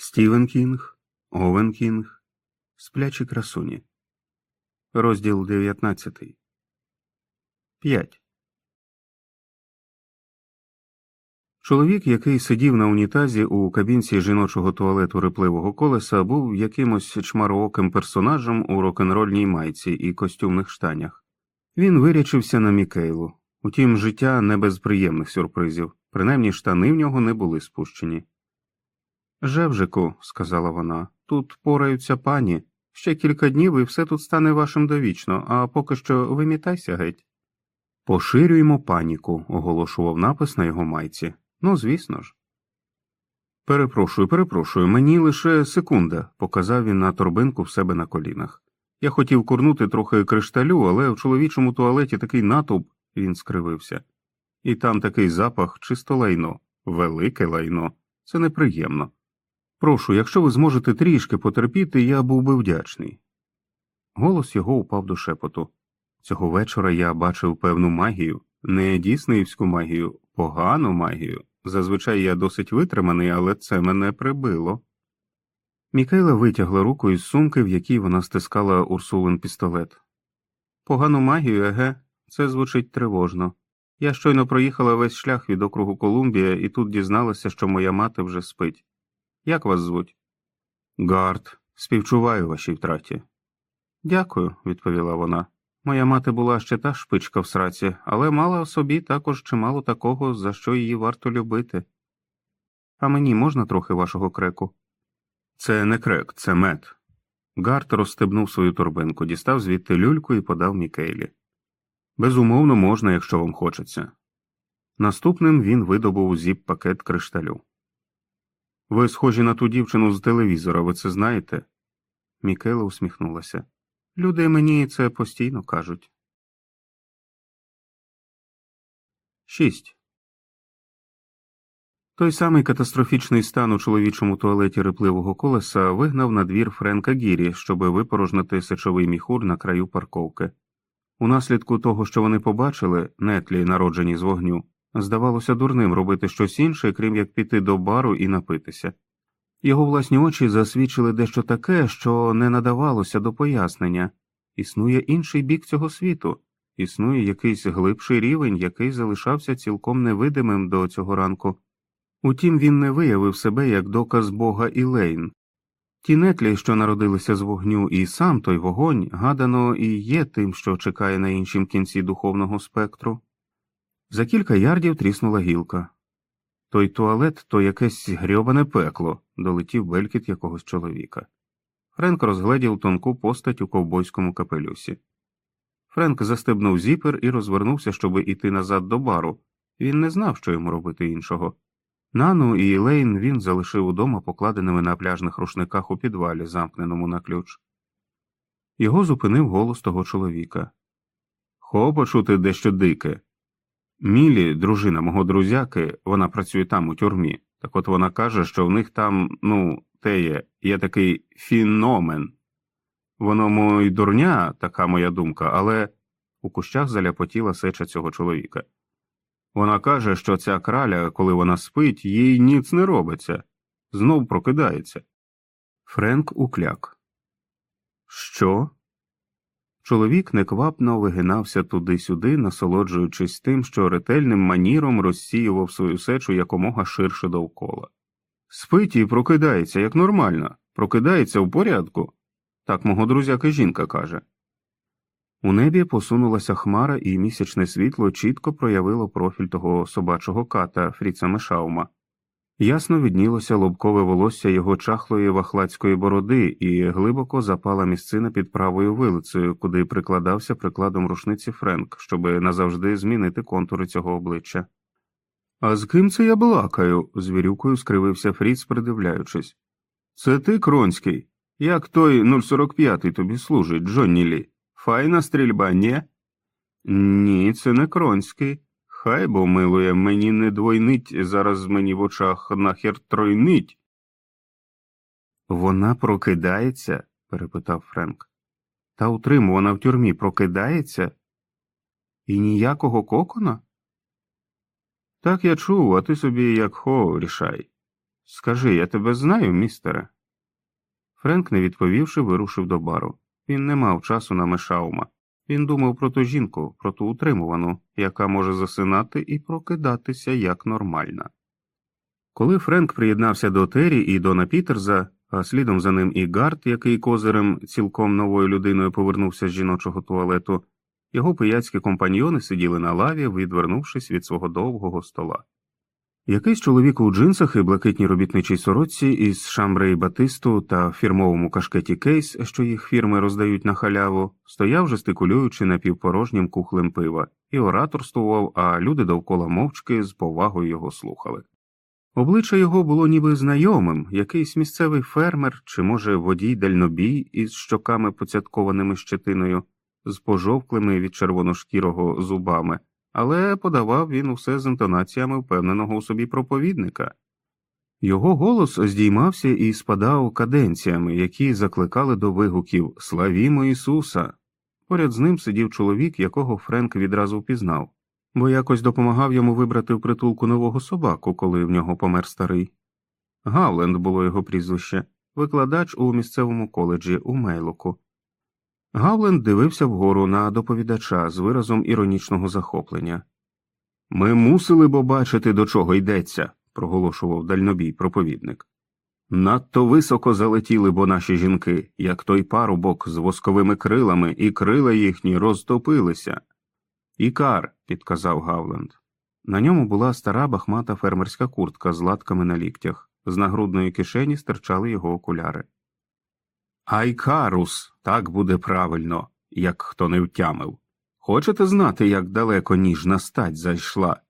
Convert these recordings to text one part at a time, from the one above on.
Стівен Кінг, Овен Кінг, Сплячі красуні. Розділ 19. 5. Чоловік, який сидів на унітазі у кабінці жіночого туалету рипливого колеса, був якимось чмарооким персонажем у рок-н-рольній майці і костюмних штанях. Він вирячився на Мікейлу. Утім, життя не без приємних сюрпризів, принаймні штани в нього не були спущені. Жевжику, сказала вона, тут пораються пані. Ще кілька днів і все тут стане вашим довічно, а поки що вимітайся геть. Поширюємо паніку, оголошував напис на його майці. Ну, звісно ж. Перепрошую, перепрошую, мені лише секунда, показав він на торбинку в себе на колінах. Я хотів курнути трохи кришталю, але в чоловічому туалеті такий натовп, він скривився. І там такий запах, чисто лайно, велике лайно. Це неприємно. Прошу, якщо ви зможете трішки потерпіти, я був би вдячний. Голос його упав до шепоту. Цього вечора я бачив певну магію, не діснеївську магію, погану магію. Зазвичай я досить витриманий, але це мене прибило. Мікайла витягла руку із сумки, в якій вона стискала Урсулин пістолет. Погану магію, еге, це звучить тривожно. Я щойно проїхала весь шлях від округу Колумбія і тут дізналася, що моя мати вже спить. Як вас звуть? Гард, співчуваю вашій втраті. Дякую, відповіла вона. Моя мати була ще та шпичка в сраці, але мала собі також чимало такого, за що її варто любити. А мені можна трохи вашого креку? Це не крек, це мед. Гарт розстебнув свою торбинку, дістав звідти люльку і подав Мікейлі. Безумовно, можна, якщо вам хочеться. Наступним він видобув зіп пакет кришталю. Ви схожі на ту дівчину з телевізора, ви це знаєте? Мікела усміхнулася. Люди мені це постійно кажуть. 6. Той самий катастрофічний стан у чоловічому туалеті рипливого колеса вигнав на двір Френка Гірі, щоби випорожнити сечовий міхур на краю парковки. Унаслідку того, що вони побачили, нетлі, народжені з вогню, здавалося дурним робити щось інше, крім як піти до бару і напитися. Його власні очі засвідчили дещо таке, що не надавалося до пояснення існує інший бік цього світу, існує якийсь глибший рівень, який залишався цілком невидимим до цього ранку. Утім, він не виявив себе як доказ Бога і Лейн. Ті нетлі, що народилися з вогню, і сам той вогонь, гадано, і є тим, що чекає на іншім кінці духовного спектру. За кілька ярдів тріснула гілка. Той туалет то якесь грьобане пекло, долетів белькіт якогось чоловіка. Френк розгледів тонку постать у ковбойському капелюсі. Френк застебнув зіпер і розвернувся, щоби іти назад до бару. Він не знав, що йому робити іншого. Нану і Елейн він залишив удома покладеними на пляжних рушниках у підвалі, замкненому на ключ. Його зупинив голос того чоловіка. Хо почути дещо дике. Мілі, дружина мого друзяки, вона працює там у тюрмі. Так от вона каже, що в них там, ну, те є, є такий фіномен. Воно мой дурня, така моя думка, але у кущах заляпотіла сеча цього чоловіка. Вона каже, що ця краля, коли вона спить, їй ніц не робиться, знов прокидається. Френк укляк. Що? Чоловік неквапно вигинався туди-сюди, насолоджуючись тим, що ретельним маніром розсіював свою сечу якомога ширше довкола. Спить і прокидається, як нормально, прокидається в порядку. Так мого друзяка жінка каже. У небі посунулася хмара, і місячне світло чітко проявило профіль того собачого ката Фріца Мешаума. Ясно віднілося лобкове волосся його чахлої вахлацької бороди і глибоко запала місцина під правою вилицею, куди прикладався прикладом рушниці Френк, щоби назавжди змінити контури цього обличчя. А з ким це я балакаю? звірюкою скривився Фріц, придивляючись. Це ти, Кронський? Як той 045-й тобі служить, Джонні Лі? Файна стрільба, ні? Ні, це не Кронський. Хай бо милує, мені не двойнить, зараз мені в очах нахер тройнить. Вона прокидається? перепитав Френк. Та утримувана в тюрмі прокидається? І ніякого кокона? Так я чув, а ти собі як хо рішай. Скажи, я тебе знаю, містере. Френк, не відповівши, вирушив до бару. Він не мав часу на мешаума. Він думав про ту жінку, про ту утримувану, яка може засинати і прокидатися як нормальна. Коли Френк приєднався до Террі і Дона Пітерза, а слідом за ним і Гарт, який козирем цілком новою людиною повернувся з жіночого туалету, його пияцькі компаньйони сиділи на лаві, відвернувшись від свого довгого стола. Якийсь чоловік у джинсах і блакитній робітничій сорочці із шамбреї батисту та фірмовому кашкеті кейс, що їх фірми роздають на халяву, стояв, жестикулюючи напівпорожнім кухлем пива, і ораторствував, а люди довкола мовчки з повагою його слухали. Обличчя його було ніби знайомим, якийсь місцевий фермер чи, може, водій дальнобій із щоками поцяткованими щетиною, з пожовклими від червоношкірого зубами але подавав він усе з інтонаціями впевненого у собі проповідника. Його голос здіймався і спадав каденціями, які закликали до вигуків Славімо Ісуса. Поряд з ним сидів чоловік, якого Френк відразу впізнав, бо якось допомагав йому вибрати в притулку нового собаку, коли в нього помер старий. Гауленд було його прізвище, викладач у місцевому коледжі у Мейлоку. Гавленд дивився вгору на доповідача з виразом іронічного захоплення. Ми мусили б бачити, до чого йдеться, проголошував дальнобій проповідник. Надто високо залетіли бо наші жінки, як той парубок з восковими крилами, і крила їхні розтопилися. Ікар, підказав Гавленд. На ньому була стара бахмата фермерська куртка з латками на ліктях, з нагрудної кишені стирчали його окуляри. Айкарус, так буде правильно, як хто не втямив. Хочете знати, як далеко ніжна стать зайшла?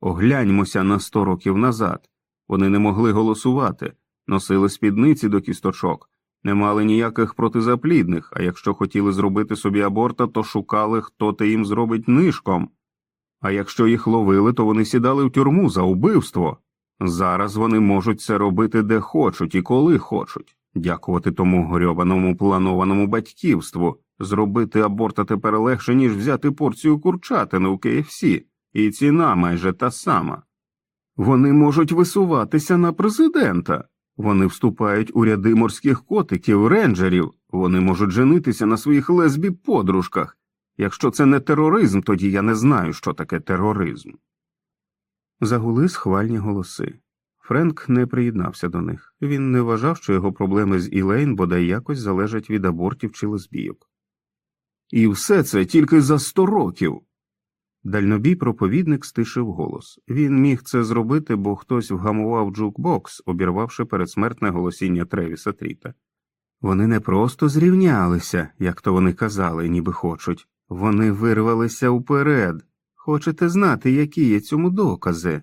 Огляньмося на сто років назад. Вони не могли голосувати, носили спідниці до кісточок, не мали ніяких протизаплідних, а якщо хотіли зробити собі аборта, то шукали, хто те їм зробить нишком. А якщо їх ловили, то вони сідали в тюрму за убивство. Зараз вони можуть це робити де хочуть і коли хочуть. Дякувати тому грьобаному планованому батьківству, зробити аборта тепер легше, ніж взяти порцію курчатини у КФС, і ціна майже та сама. Вони можуть висуватися на президента, вони вступають у ряди морських котиків, рейнджерів, вони можуть женитися на своїх лесбі подружках. Якщо це не тероризм, тоді я не знаю, що таке тероризм. Загули схвальні голоси. Френк не приєднався до них. Він не вважав, що його проблеми з Ілейн бодай якось залежать від абортів чи лесбійок. І все це тільки за сто років. Дальнобій проповідник стишив голос. Він міг це зробити, бо хтось вгамував джукбокс, обірвавши передсмертне голосіння Тревіса Тріта. Вони не просто зрівнялися, як то вони казали, ніби хочуть, вони вирвалися вперед. Хочете знати, які є цьому докази?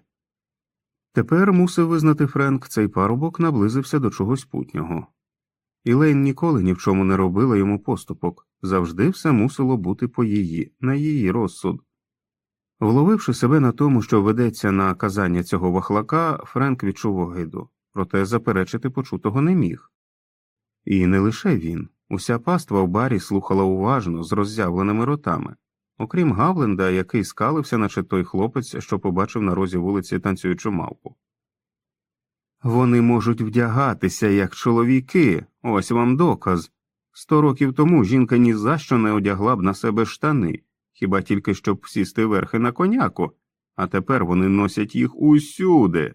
Тепер мусив визнати Френк, цей парубок наблизився до чогось путнього. Ілейн ніколи ні в чому не робила йому поступок, завжди все мусило бути по її, на її розсуд. Вловивши себе на тому, що ведеться на казання цього вахлака, Френк відчув огиду, проте заперечити почутого не міг. І не лише він, уся паства в барі слухала уважно, з роззявленими ротами окрім Гавленда, який скалився, наче той хлопець, що побачив на розі вулиці танцюючу мавпу. Вони можуть вдягатися як чоловіки, ось вам доказ. Сто років тому жінка ні за що не одягла б на себе штани, хіба тільки щоб сісти верхи на коняку, а тепер вони носять їх усюди.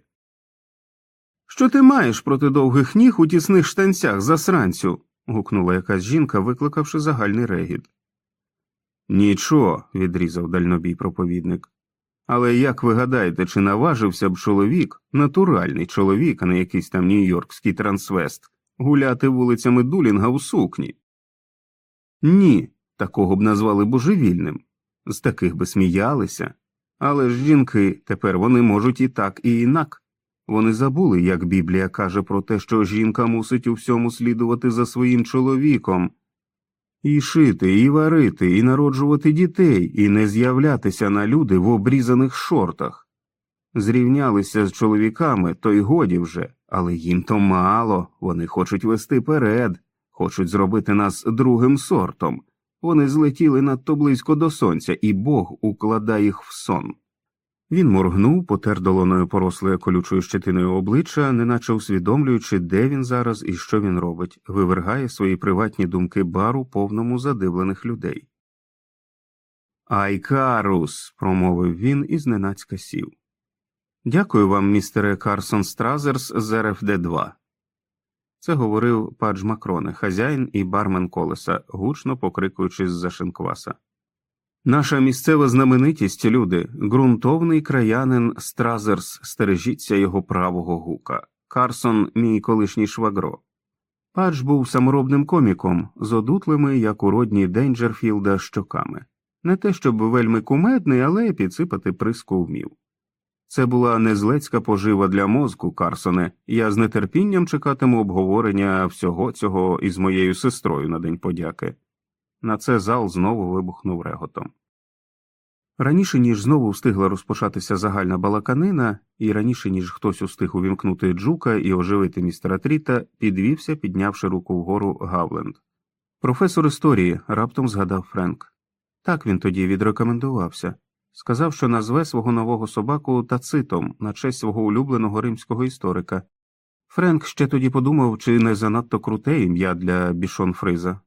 Що ти маєш проти довгих ніг у тісних штанцях засранцю? гукнула якась жінка, викликавши загальний регіт. Нічого, відрізав дальнобій проповідник. Але як ви гадаєте, чи наважився б чоловік, натуральний чоловік, а не якийсь там нью-йоркський трансвест, гуляти вулицями Дулінга у сукні? Ні, такого б назвали божевільним, з таких би сміялися. Але ж жінки тепер вони можуть і так, і інак. Вони забули, як Біблія каже про те, що жінка мусить у всьому слідувати за своїм чоловіком, і шити, і варити, і народжувати дітей, і не з'являтися на люди в обрізаних шортах. Зрівнялися з чоловіками, то й годі вже, але їм то мало, вони хочуть вести перед, хочуть зробити нас другим сортом. Вони злетіли надто близько до сонця, і Бог укладає їх в сон. Він моргнув, потер долоною поросле колючою щетиною обличчя, неначе усвідомлюючи, де він зараз і що він робить, вивергає свої приватні думки бару повному задивлених людей. Айкарус, промовив він і зненацька сів. Дякую вам, містере Карсон Стразерс з РФД 2 Це говорив Падж Макроне, хазяїн і бармен колеса, гучно покрикуючи з за шинкваса. Наша місцева знаменитість, люди, ґрунтовний краянин Стразерс, стережіться його правого гука. Карсон, мій колишній швагро. Падж був саморобним коміком з одутлими, як у Родні Дейнджерфілда, щоками. Не те, щоб вельми кумедний, але підсипати приску вмів. Це була незлецька пожива для мозку, Карсоне. Я з нетерпінням чекатиму обговорення всього цього із моєю сестрою на День подяки. На це зал знову вибухнув реготом. Раніше ніж знову встигла розпочатися загальна балаканина, і раніше ніж хтось устиг увімкнути джука і оживити містера Тріта, підвівся, піднявши руку вгору Гавленд. Професор історії раптом згадав Френк. Так він тоді відрекомендувався. Сказав, що назве свого нового собаку тацитом на честь свого улюбленого римського історика. Френк ще тоді подумав, чи не занадто круте ім'я для бішон Фриза.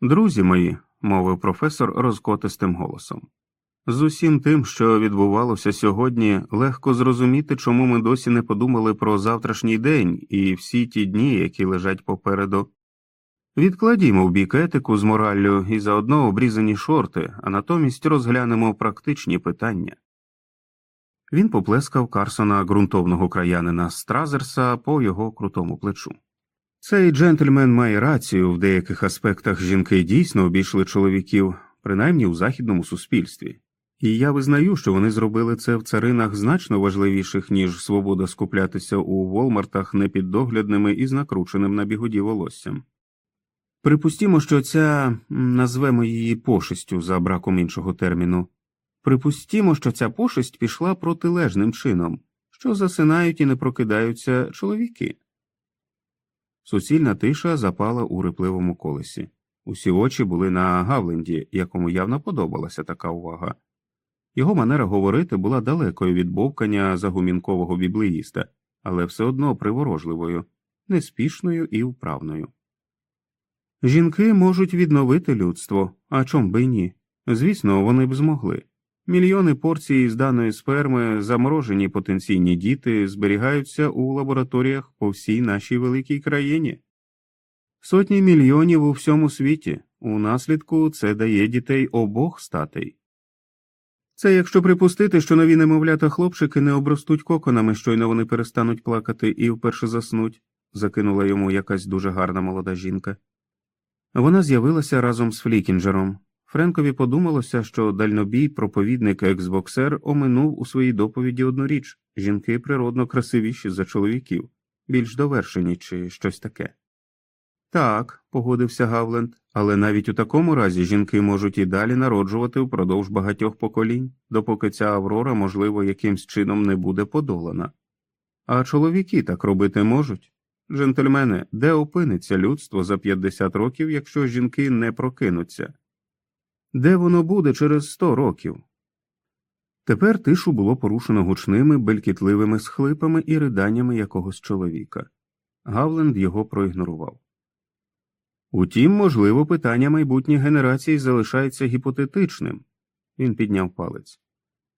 Друзі мої, мовив професор розкотистим голосом. З усім тим, що відбувалося сьогодні, легко зрозуміти, чому ми досі не подумали про завтрашній день і всі ті дні, які лежать попереду. Відкладімо в бік етику з мораллю і заодно обрізані шорти, а натомість розглянемо практичні питання. Він поплескав Карсона ґрунтовного краянина Стразерса по його крутому плечу. Цей джентльмен має рацію в деяких аспектах жінки дійсно обійшли чоловіків, принаймні у західному суспільстві, і я визнаю, що вони зробили це в царинах значно важливіших, ніж свобода скуплятися у волмартах непіддоглядними і з накрученим на бігоді волоссям. Припустімо, що ця назвемо її пошестю за браком іншого терміну. Припустімо, що ця пошесть пішла протилежним чином, що засинають і не прокидаються чоловіки. Суцільна тиша запала у рипливому колесі. Усі очі були на Гавленді, якому явно подобалася така увага. Його манера говорити була далекою від бовкання загумінкового біблеїста, але все одно приворожливою, неспішною і вправною. Жінки можуть відновити людство, а чом би ні? Звісно, вони б змогли. Мільйони порцій зданої сперми, заморожені потенційні діти зберігаються у лабораторіях по всій нашій великій країні. Сотні мільйонів у всьому світі, у наслідку це дає дітей обох статей. Це якщо припустити, що нові немовлята хлопчики не обростуть коконами, щойно вони перестануть плакати і вперше заснуть, закинула йому якась дуже гарна молода жінка. Вона з'явилася разом з Флікінджером. Френкові подумалося, що дальнобій проповідник ексбоксер оминув у своїй доповіді одну річ жінки природно красивіші за чоловіків, більш довершені чи щось таке. Так, погодився Гавленд, але навіть у такому разі жінки можуть і далі народжувати впродовж багатьох поколінь, допоки ця Аврора, можливо, якимсь чином не буде подолана. А чоловіки так робити можуть. Джентльмени, де опиниться людство за 50 років, якщо жінки не прокинуться? Де воно буде через 100 років? Тепер тишу було порушено гучними, белькітливими схлипами і riданнями якогось чоловіка. Гавленд його проігнорував. Утім, можливо, питання майбутніх генерацій залишається гіпотетичним. Він підняв палець.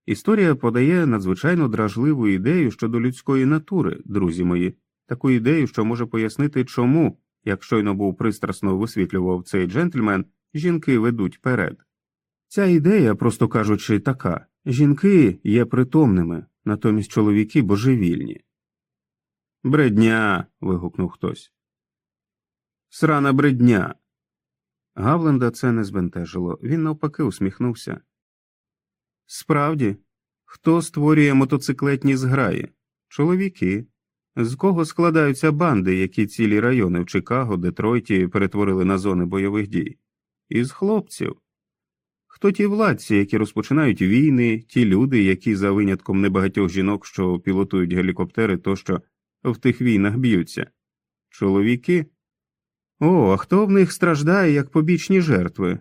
Історія подає надзвичайно дражливу ідею щодо людської натури, друзі мої, таку ідею, що може пояснити, чому, як щойно був пристрасно висвітлював цей джентльмен, жінки ведуть перед. Ця ідея, просто кажучи, така жінки є притомними, натомість чоловіки божевільні. Бредня. вигукнув хтось. Срана бредня. Гавленда це не збентежило, він навпаки усміхнувся. Справді, хто створює мотоциклетні зграї? Чоловіки. З кого складаються банди, які цілі райони в Чикаго, Детройті перетворили на зони бойових дій? Із хлопців. Хто ті владці, які розпочинають війни, ті люди, які за винятком небагатьох жінок, що пілотують гелікоптери, тощо в тих війнах б'ються? Чоловіки? О, а хто в них страждає як побічні жертви?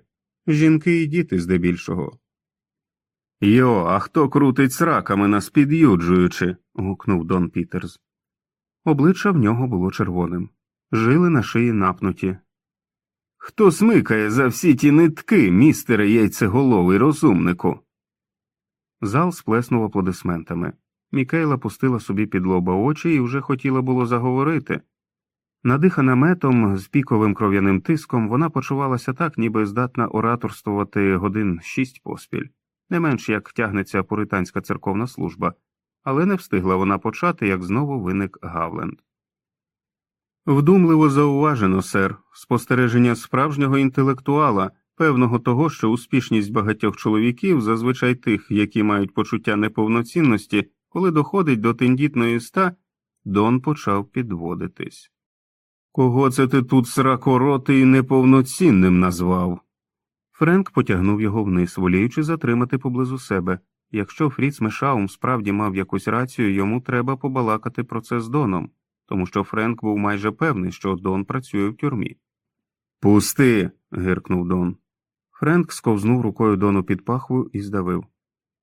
Жінки і діти здебільшого. Йо, а хто крутить сраками нас під'юджуючи? гукнув Дон Пітерс. Обличчя в нього було червоним, жили на шиї напнуті. Хто смикає за всі ті нитки, містере яйцеголовий розумнику? Зал сплеснув аплодисментами. Мікейла пустила собі під лоба очі і вже хотіла було заговорити. Надихана метом з піковим кров'яним тиском, вона почувалася так, ніби здатна ораторствувати годин шість поспіль, не менш як тягнеться пуританська церковна служба, але не встигла вона почати, як знову виник Гавленд. Вдумливо зауважено, сер, спостереження справжнього інтелектуала, певного того, що успішність багатьох чоловіків, зазвичай тих, які мають почуття неповноцінності, коли доходить до тендітної ста, Дон почав підводитись. Кого це ти тут сракоротий неповноцінним назвав? Френк потягнув його вниз, воліючи затримати поблизу себе. Якщо Фріц Мешаум справді мав якусь рацію, йому треба побалакати про це з Доном, тому що Френк був майже певний, що Дон працює в тюрмі. Пусти. гиркнув Дон. Френк сковзнув рукою Дону під пахву і здавив.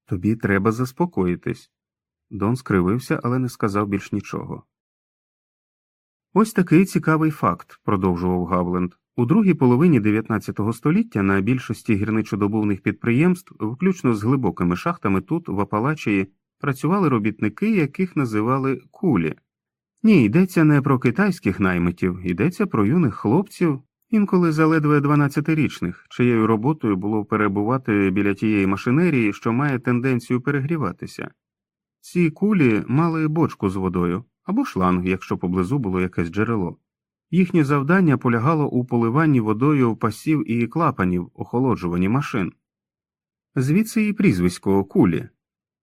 Тобі треба заспокоїтись. Дон скривився, але не сказав більш нічого. Ось такий цікавий факт, продовжував Гавленд. У другій половині 19 століття на більшості гірничодобувних підприємств, включно з глибокими шахтами тут, в Апалачії, працювали робітники, яких називали кулі. Ні, йдеться не про китайських наймитів, йдеться про юних хлопців, інколи заледве 12-річних, чиєю роботою було перебувати біля тієї машинерії, що має тенденцію перегріватися. Ці кулі мали бочку з водою або шланг, якщо поблизу було якесь джерело. Їхнє завдання полягало у поливанні водою пасів і клапанів, охолоджуванні машин. Звідси і прізвисько кулі.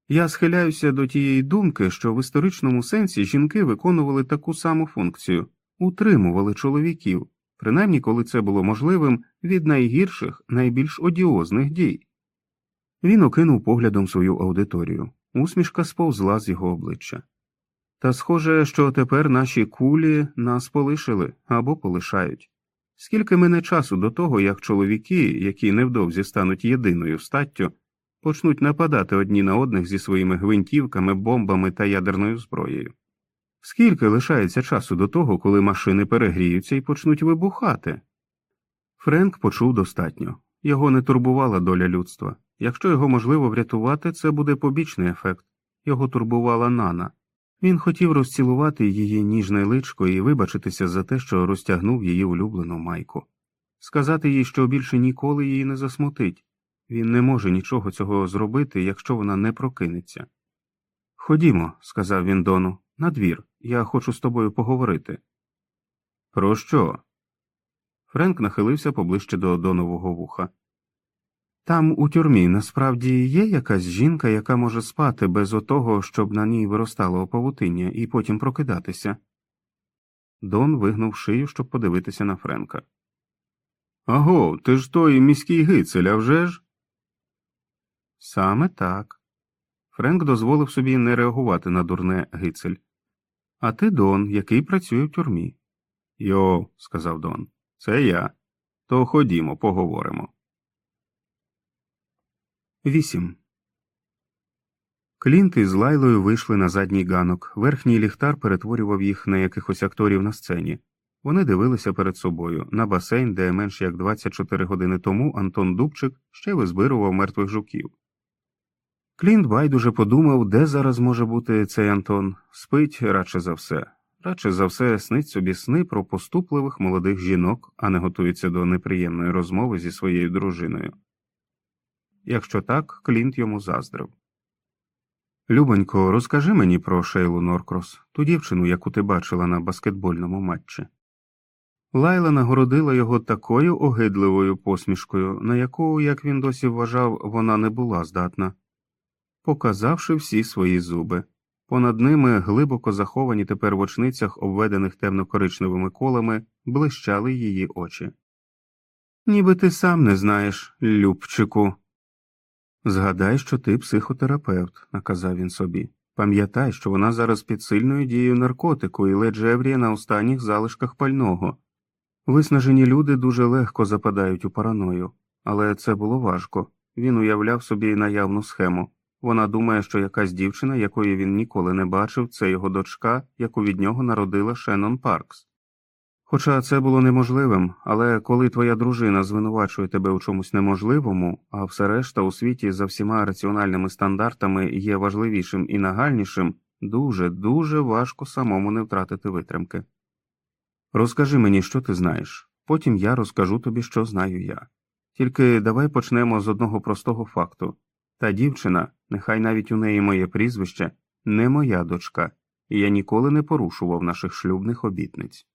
Я схиляюся до тієї думки, що в історичному сенсі жінки виконували таку саму функцію утримували чоловіків, принаймні коли це було можливим від найгірших, найбільш одіозних дій. Він окинув поглядом свою аудиторію. Усмішка сповзла з його обличчя. Та схоже, що тепер наші кулі нас полишили або полишають. Скільки мине часу до того, як чоловіки, які невдовзі стануть єдиною статтю, почнуть нападати одні на одних зі своїми гвинтівками, бомбами та ядерною зброєю? Скільки лишається часу до того, коли машини перегріються і почнуть вибухати? Френк почув достатньо його не турбувала доля людства. Якщо його можливо врятувати, це буде побічний ефект. Його турбувала нана. Він хотів розцілувати її ніжне личко і вибачитися за те, що розтягнув її улюблену майку, сказати їй, що більше ніколи її не засмутить він не може нічого цього зробити, якщо вона не прокинеться. Ходімо, сказав він Дону, на двір. я хочу з тобою поговорити. Про що? Френк нахилився поближче до Донового вуха. Там у тюрмі насправді є якась жінка, яка може спати без отого, щоб на ній виростало павутиння, і потім прокидатися. Дон вигнув шию, щоб подивитися на Френка. Аго, ти ж той міський гицель, а вже ж? Саме так. Френк дозволив собі не реагувати на дурне гицель. А ти Дон, який працює в тюрмі. Йо, сказав Дон, це я. То ходімо, поговоримо. 8. Клінт із Лайлою вийшли на задній ганок. Верхній ліхтар перетворював їх на якихось акторів на сцені. Вони дивилися перед собою на басейн, де менш як 24 години тому Антон Дубчик ще визбирував мертвих жуків. Клінт байдуже подумав, де зараз може бути цей Антон, спить радше за все, радше за все снить собі сни про поступливих молодих жінок, а не готується до неприємної розмови зі своєю дружиною. Якщо так, Клінт йому заздрив. Любонько, розкажи мені про Шейлу Норкрос, ту дівчину, яку ти бачила на баскетбольному матчі. Лайла нагородила його такою огидливою посмішкою, на яку, як він досі вважав, вона не була здатна, показавши всі свої зуби. Понад ними, глибоко заховані тепер в очницях, обведених темно-коричневими колами, блищали її очі. Ніби ти сам не знаєш, Любчику. Згадай, що ти психотерапевт, наказав він собі. Пам'ятай, що вона зараз під сильною дією наркотику і ледь жевріє на останніх залишках пального. Виснажені люди дуже легко западають у параною, але це було важко. Він уявляв собі наявну схему. Вона думає, що якась дівчина, якої він ніколи не бачив, це його дочка, яку від нього народила Шеннон Паркс. Хоча це було неможливим, але коли твоя дружина звинувачує тебе у чомусь неможливому, а все решта у світі за всіма раціональними стандартами є важливішим і нагальнішим, дуже, дуже важко самому не втратити витримки. Розкажи мені, що ти знаєш, потім я розкажу тобі, що знаю я. Тільки давай почнемо з одного простого факту та дівчина, нехай навіть у неї моє прізвище, не моя дочка, і я ніколи не порушував наших шлюбних обітниць.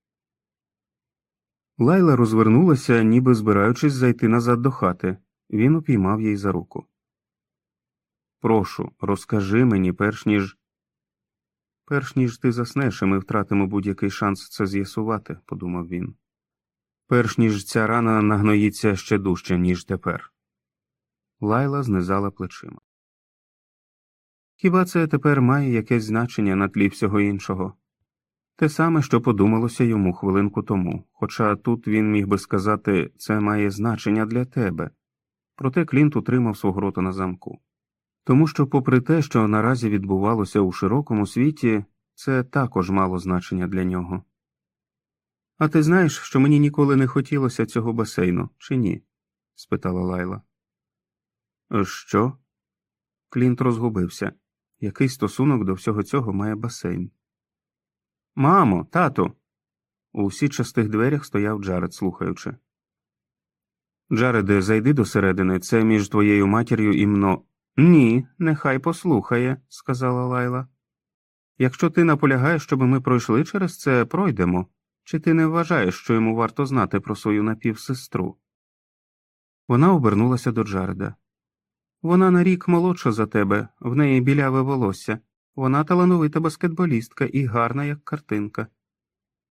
Лайла розвернулася, ніби збираючись зайти назад до хати. Він упіймав їй за руку. Прошу, розкажи мені, перш ніж. Перш ніж ти заснеш, і ми втратимо будь-який шанс це з'ясувати, подумав він. Перш ніж ця рана нагноїться ще дужче, ніж тепер. Лайла знизала плечима. Хіба це тепер має якесь значення на тлі всього іншого? Те саме, що подумалося йому хвилинку тому, хоча тут він міг би сказати це має значення для тебе. Проте Клінт утримав свого рота на замку. Тому що, попри те, що наразі відбувалося у широкому світі, це також мало значення для нього. А ти знаєш, що мені ніколи не хотілося цього басейну, чи ні? спитала Лайла. Що? Клінт розгубився. Який стосунок до всього цього має басейн? Мамо, тату. У січастих дверях стояв Джаред, слухаючи. Джареде, зайди до середини, це між твоєю матір'ю і мно. Ні, нехай послухає, сказала Лайла. Якщо ти наполягаєш, щоб ми пройшли через це, пройдемо. Чи ти не вважаєш, що йому варто знати про свою напівсестру? Вона обернулася до Джареда. Вона на рік молодша за тебе, в неї біляве волосся. Вона талановита баскетболістка і гарна, як картинка.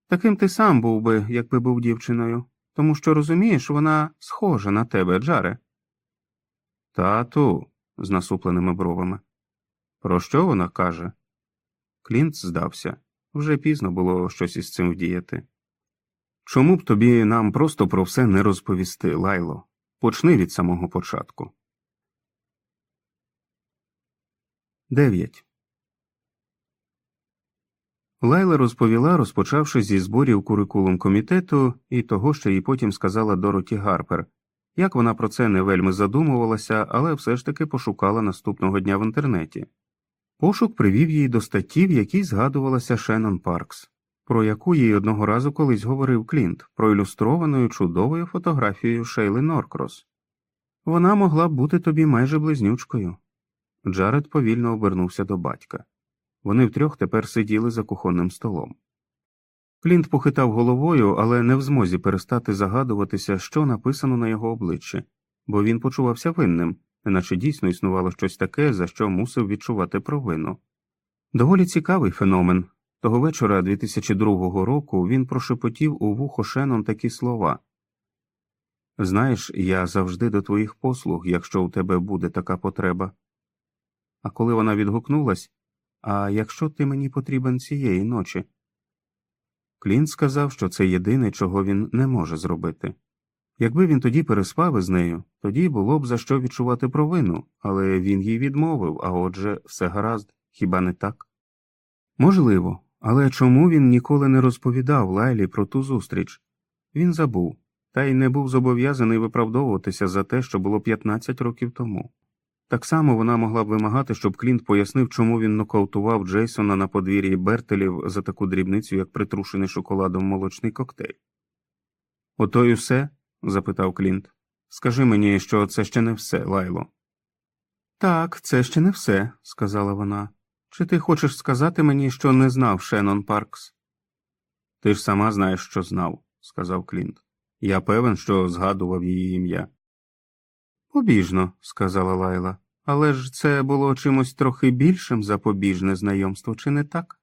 Таким ти сам був би, якби був дівчиною, тому що розумієш, вона схожа на тебе, Джаре. Тату, з насупленими бровами. Про що вона каже? Клінт здався. Вже пізно було щось із цим вдіяти. Чому б тобі нам просто про все не розповісти, Лайло? Почни від самого початку. 9. Лайла розповіла, розпочавши зі зборів курикулум комітету і того, що їй потім сказала Дороті Гарпер, як вона про це не вельми задумувалася, але все ж таки пошукала наступного дня в інтернеті. Пошук привів її до статті, в якій згадувалася Шеннон Паркс, про яку їй одного разу колись говорив Клінт, проілюстрованою чудовою фотографією Шейли Норкрос. Вона могла б бути тобі майже близнючкою. Джаред повільно обернувся до батька. Вони втрьох тепер сиділи за кухонним столом. Клінт похитав головою, але не в змозі перестати загадуватися, що написано на його обличчі, бо він почувався винним, неначе дійсно існувало щось таке, за що мусив відчувати провину. Доволі цікавий феномен. Того вечора 2002 року він прошепотів у вухо Шенон такі слова Знаєш, я завжди до твоїх послуг, якщо у тебе буде така потреба. А коли вона відгукнулась А якщо ти мені потрібен цієї ночі? Клінт сказав, що це єдине, чого він не може зробити. Якби він тоді переспав із нею, тоді було б за що відчувати провину, але він їй відмовив, а отже, все гаразд, хіба не так? Можливо, але чому він ніколи не розповідав Лайлі про ту зустріч? Він забув, та й не був зобов'язаний виправдовуватися за те, що було 15 років тому. Так само вона могла б вимагати, щоб Клінт пояснив, чому він нокаутував Джейсона на подвір'ї Бертелів за таку дрібницю, як притрушений шоколадом молочний коктейль. Ото й усе? запитав Клінт. Скажи мені, що це ще не все, Лайло. Так, це ще не все, сказала вона. Чи ти хочеш сказати мені, що не знав Шеннон Паркс? Ти ж сама знаєш, що знав, сказав Клінт. Я певен, що згадував її ім'я. Побіжно, сказала Лайла, але ж це було чимось трохи більшим за побіжне знайомство, чи не так?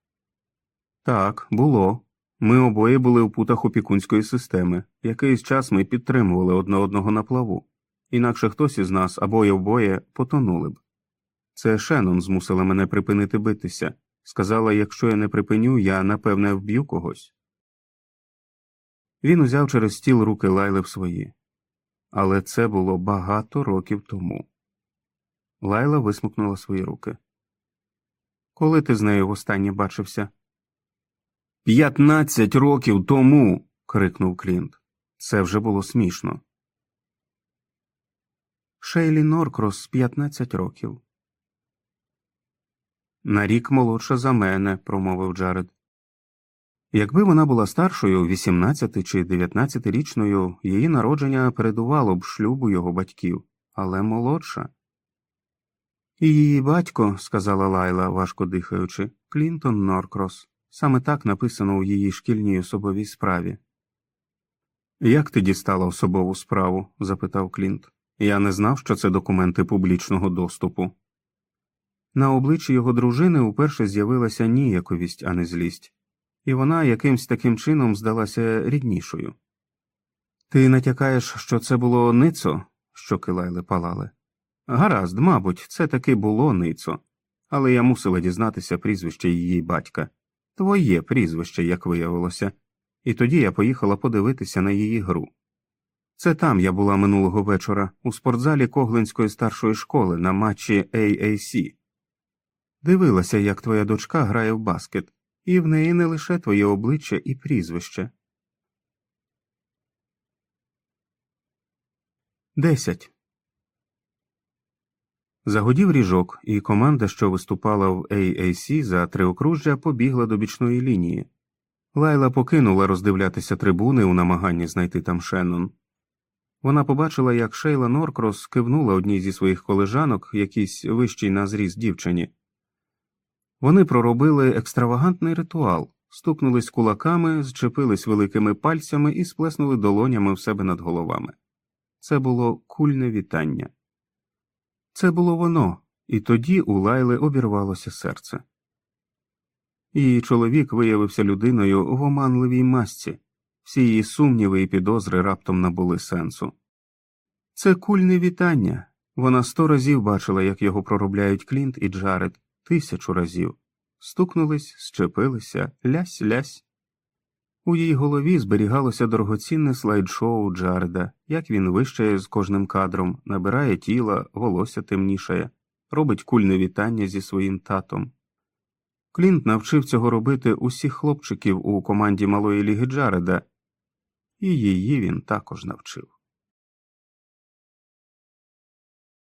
Так, було. Ми обоє були в путах опікунської системи. Якийсь час ми підтримували одне одного на плаву, інакше хтось із нас або й обоє потонули б. Це Шеннон змусила мене припинити битися. Сказала, якщо я не припиню, я напевне вб'ю когось. Він узяв через стіл руки Лайли в свої але це було багато років тому. Лайла висмикнула свої руки. Коли ти з нею востаннє бачився? П'ятнадцять років тому. крикнув Клінт. Це вже було смішно. Шейлі Норкрос 15 років. На рік молодша за мене, промовив Джаред. Якби вона була старшою, 18 чи 19-річною, її народження передувало б шлюбу його батьків, але молодша. І її батько, сказала Лайла, важко дихаючи, Клінтон Норкрос. Саме так написано у її шкільній особовій справі. Як ти дістала особову справу? запитав Клінт. Я не знав, що це документи публічного доступу. На обличчі його дружини уперше з'явилася ніяковість, а не злість, і вона якимсь таким чином здалася ріднішою. Ти натякаєш, що це було ницо, що килайли палали. Гаразд, мабуть, це таки було ницо, але я мусила дізнатися прізвище її батька, твоє прізвище, як виявилося, і тоді я поїхала подивитися на її гру. Це там я була минулого вечора у спортзалі Коглинської старшої школи на матчі AAC. Дивилася, як твоя дочка грає в баскет, і в неї не лише твоє обличчя і прізвище. Десять. Загодів ріжок, і команда, що виступала в AAC за триокружжя, побігла до бічної лінії. Лайла покинула роздивлятися трибуни у намаганні знайти там Шеннон. Вона побачила, як Шейла Норкрос кивнула одній зі своїх колежанок, якійсь вищій на зріст дівчині. Вони проробили екстравагантний ритуал, стукнулись кулаками, зчепились великими пальцями і сплеснули долонями в себе над головами. Це було кульне вітання. Це було воно, і тоді у Лайли обірвалося серце. Її чоловік виявився людиною в оманливій масці, всі її сумніви і підозри раптом набули сенсу. Це кульне вітання. Вона сто разів бачила, як його проробляють Клінт і Джаред, тисячу разів. Стукнулись, щепилися, лясь лясь. У її голові зберігалося дорогоцінне слайд-шоу Джареда, як він вищає з кожним кадром, набирає тіла, волосся темнішає, робить кульне вітання зі своїм татом. Клінт навчив цього робити усіх хлопчиків у команді малої ліги Джареда, і її він також навчив.